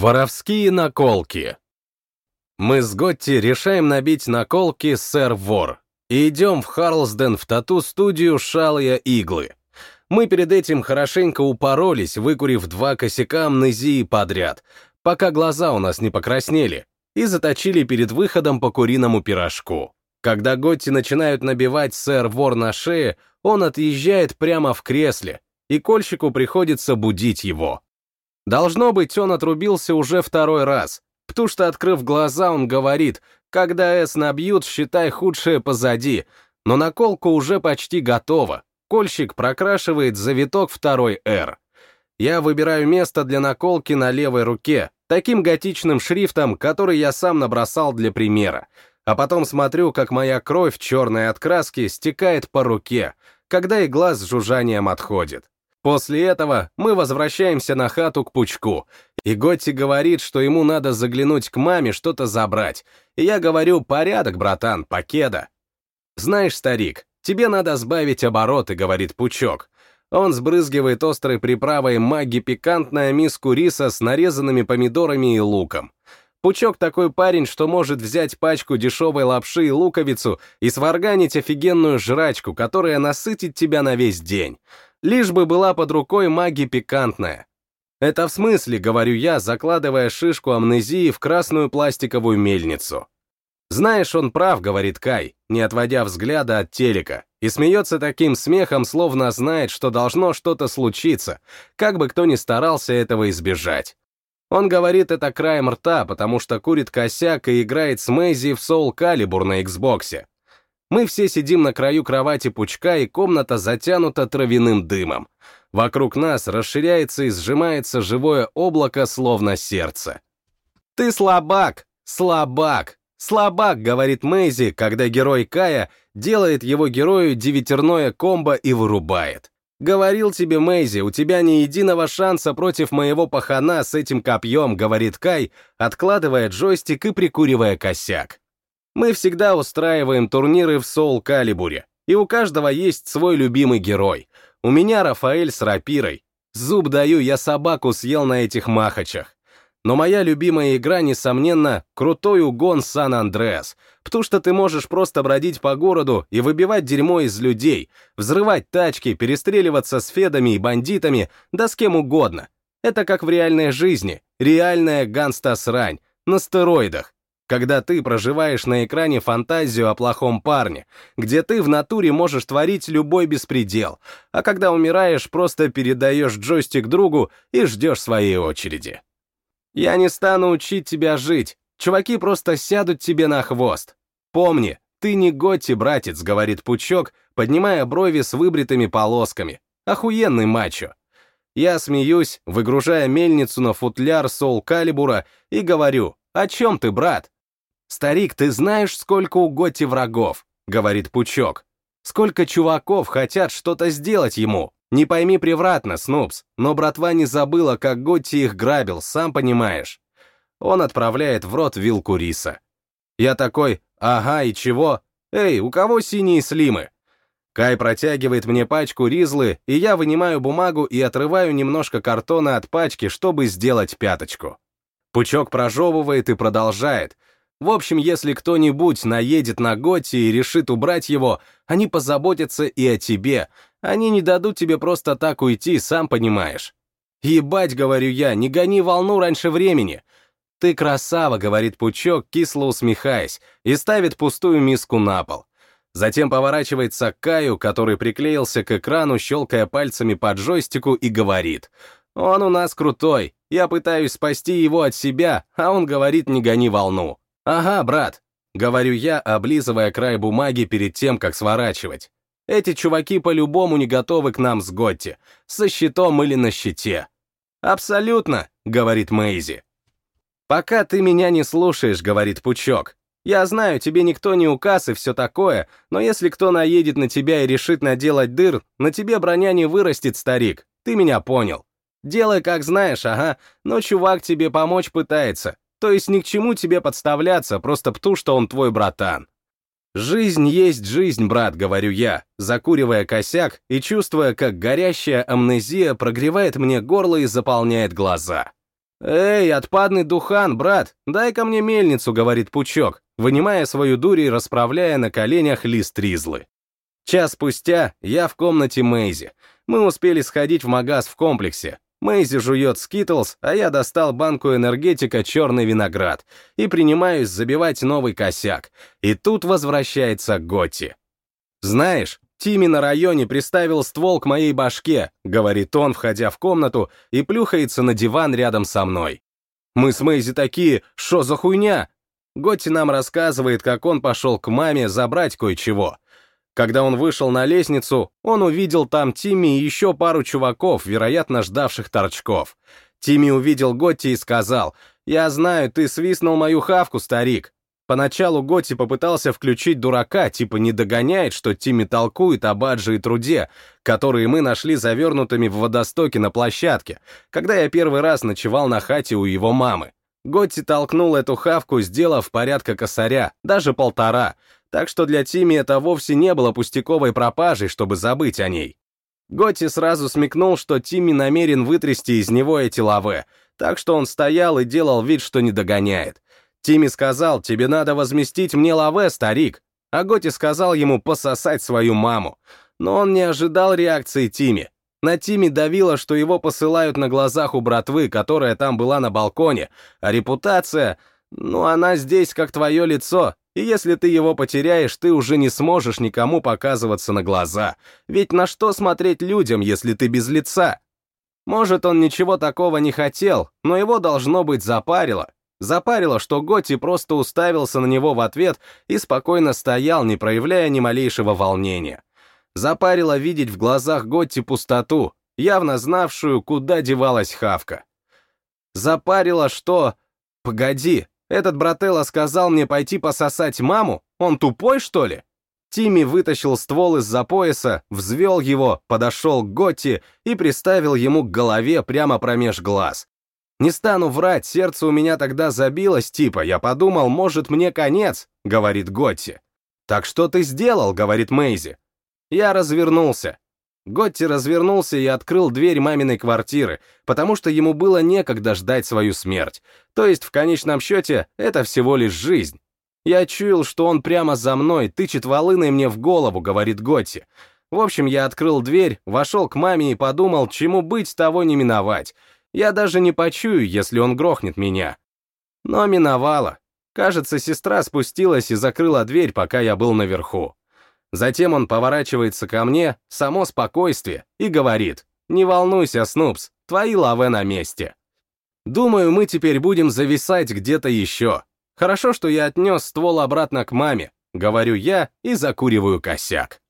Воровские наколки. Мы с Готти решаем набить наколки «Сэр Вор» и идем в Харлсден в тату-студию «Шалая иглы». Мы перед этим хорошенько упоролись, выкурив два косяка амнезии подряд, пока глаза у нас не покраснели, и заточили перед выходом по куриному пирожку. Когда Готти начинают набивать «Сэр Вор» на шее, он отъезжает прямо в кресле, и кольщику приходится будить его. Должно быть, он отрубился уже второй раз, потому что, открыв глаза, он говорит, когда «С» набьют, считай худшее позади, но наколка уже почти готова. Кольщик прокрашивает завиток второй «Р». Я выбираю место для наколки на левой руке, таким готичным шрифтом, который я сам набросал для примера, а потом смотрю, как моя кровь черной от краски стекает по руке, когда игла с жужжанием отходит. После этого мы возвращаемся на хату к Пучку, и Готти говорит, что ему надо заглянуть к маме что-то забрать, и я говорю, порядок, братан, покеда. Знаешь, старик, тебе надо сбавить обороты, говорит Пучок. Он сбрызгивает острой приправой маги пикантная миску риса с нарезанными помидорами и луком. Пучок такой парень, что может взять пачку дешевой лапши и луковицу и сварганить офигенную жрачку, которая насытит тебя на весь день лишь бы была под рукой маги пикантная. Это в смысле, говорю я, закладывая шишку амнезии в красную пластиковую мельницу. Знаешь, он прав, говорит Кай, не отводя взгляда от телека, и смеется таким смехом, словно знает, что должно что-то случиться, как бы кто ни старался этого избежать. Он говорит это краем рта, потому что курит косяк и играет с Мэйзи в Soul Calibur на Xbox. Мы все сидим на краю кровати пучка, и комната затянута травяным дымом. Вокруг нас расширяется и сжимается живое облако, словно сердце. «Ты слабак! Слабак! Слабак!» — говорит Мэйзи, когда герой Кая делает его герою девятерное комбо и вырубает. «Говорил тебе, Мэйзи, у тебя ни единого шанса против моего пахана с этим копьем», — говорит Кай, откладывая джойстик и прикуривая косяк. Мы всегда устраиваем турниры в Соул Калибуре, и у каждого есть свой любимый герой. У меня Рафаэль с рапирой. Зуб даю, я собаку съел на этих махачах. Но моя любимая игра, несомненно, крутой угон Сан-Андреас, потому что ты можешь просто бродить по городу и выбивать дерьмо из людей, взрывать тачки, перестреливаться с федами и бандитами, да с кем угодно. Это как в реальной жизни, реальная ганста-срань, на стероидах когда ты проживаешь на экране фантазию о плохом парне, где ты в натуре можешь творить любой беспредел, а когда умираешь, просто передаешь джойстик другу и ждешь своей очереди. Я не стану учить тебя жить, чуваки просто сядут тебе на хвост. Помни, ты не Готти, братец, говорит Пучок, поднимая брови с выбритыми полосками. Охуенный мачо. Я смеюсь, выгружая мельницу на футляр Сол Калибура и говорю, о чем ты, брат? «Старик, ты знаешь, сколько у Готти врагов?» — говорит Пучок. «Сколько чуваков хотят что-то сделать ему? Не пойми превратно, Снупс, но братва не забыла, как Готти их грабил, сам понимаешь». Он отправляет в рот вилку риса. Я такой, ага, и чего? Эй, у кого синие слимы? Кай протягивает мне пачку ризлы, и я вынимаю бумагу и отрываю немножко картона от пачки, чтобы сделать пяточку. Пучок прожевывает и продолжает, в общем, если кто-нибудь наедет на Готти и решит убрать его, они позаботятся и о тебе. Они не дадут тебе просто так уйти, сам понимаешь. Ебать, говорю я, не гони волну раньше времени. Ты красава, говорит Пучок, кисло усмехаясь, и ставит пустую миску на пол. Затем поворачивается к Каю, который приклеился к экрану, щелкая пальцами по джойстику, и говорит. «Он у нас крутой. Я пытаюсь спасти его от себя, а он говорит, не гони волну». «Ага, брат», — говорю я, облизывая край бумаги перед тем, как сворачивать. «Эти чуваки по-любому не готовы к нам с Готти, со щитом или на щите». «Абсолютно», — говорит Мэйзи. «Пока ты меня не слушаешь», — говорит Пучок. «Я знаю, тебе никто не указ и все такое, но если кто наедет на тебя и решит наделать дыр, на тебе броня не вырастет, старик. Ты меня понял. Делай, как знаешь, ага, но чувак тебе помочь пытается. То есть ни к чему тебе подставляться, просто пту, что он твой братан. «Жизнь есть жизнь, брат», — говорю я, закуривая косяк и чувствуя, как горящая амнезия прогревает мне горло и заполняет глаза. «Эй, отпадный духан, брат, дай-ка мне мельницу», — говорит Пучок, вынимая свою дурь и расправляя на коленях лист ризлы. Час спустя я в комнате Мэйзи. Мы успели сходить в магаз в комплексе. Мэйзи жует скитлс, а я достал банку энергетика «Черный виноград» и принимаюсь забивать новый косяк. И тут возвращается Готти. «Знаешь, Тими на районе приставил ствол к моей башке», — говорит он, входя в комнату, и плюхается на диван рядом со мной. «Мы с Мэйзи такие, что за хуйня?» Готти нам рассказывает, как он пошел к маме забрать кое-чего. Когда он вышел на лестницу, он увидел там Тимми и еще пару чуваков, вероятно, ждавших торчков. Тимми увидел Готти и сказал, «Я знаю, ты свистнул мою хавку, старик». Поначалу Готти попытался включить дурака, типа не догоняет, что Тимми толкует об Адже и труде, которые мы нашли завернутыми в водостоке на площадке, когда я первый раз ночевал на хате у его мамы. Готти толкнул эту хавку, сделав порядка косаря, даже полтора, так что для Тими это вовсе не было пустяковой пропажей, чтобы забыть о ней. Готти сразу смекнул, что Тимми намерен вытрясти из него эти лавы, так что он стоял и делал вид, что не догоняет. Тимми сказал, тебе надо возместить мне лаве, старик, а Готти сказал ему пососать свою маму. Но он не ожидал реакции Тимми. На Тиме давило, что его посылают на глазах у братвы, которая там была на балконе, а репутация, ну, она здесь как твое лицо, и если ты его потеряешь, ты уже не сможешь никому показываться на глаза. Ведь на что смотреть людям, если ты без лица? Может, он ничего такого не хотел, но его должно быть запарило. Запарило, что Готти просто уставился на него в ответ и спокойно стоял, не проявляя ни малейшего волнения. Запарило видеть в глазах Готти пустоту, явно знавшую, куда девалась Хавка. Запарило, что... Погоди, этот брателло сказал мне пойти пососать маму? Он тупой, что ли? Тимми вытащил ствол из-за пояса, взвел его, подошел к Готти и приставил ему к голове прямо промеж глаз. «Не стану врать, сердце у меня тогда забилось, типа, я подумал, может, мне конец», — говорит Готти. «Так что ты сделал?» — говорит Мэйзи. Я развернулся. Готти развернулся и открыл дверь маминой квартиры, потому что ему было некогда ждать свою смерть. То есть, в конечном счете, это всего лишь жизнь. Я чуял, что он прямо за мной, тычет волыной мне в голову, говорит Готти. В общем, я открыл дверь, вошел к маме и подумал, чему быть, того не миновать. Я даже не почую, если он грохнет меня. Но миновало. Кажется, сестра спустилась и закрыла дверь, пока я был наверху. Затем он поворачивается ко мне, само спокойствие, и говорит, «Не волнуйся, Снупс, твои лавы на месте». Думаю, мы теперь будем зависать где-то еще. Хорошо, что я отнес ствол обратно к маме, говорю я и закуриваю косяк.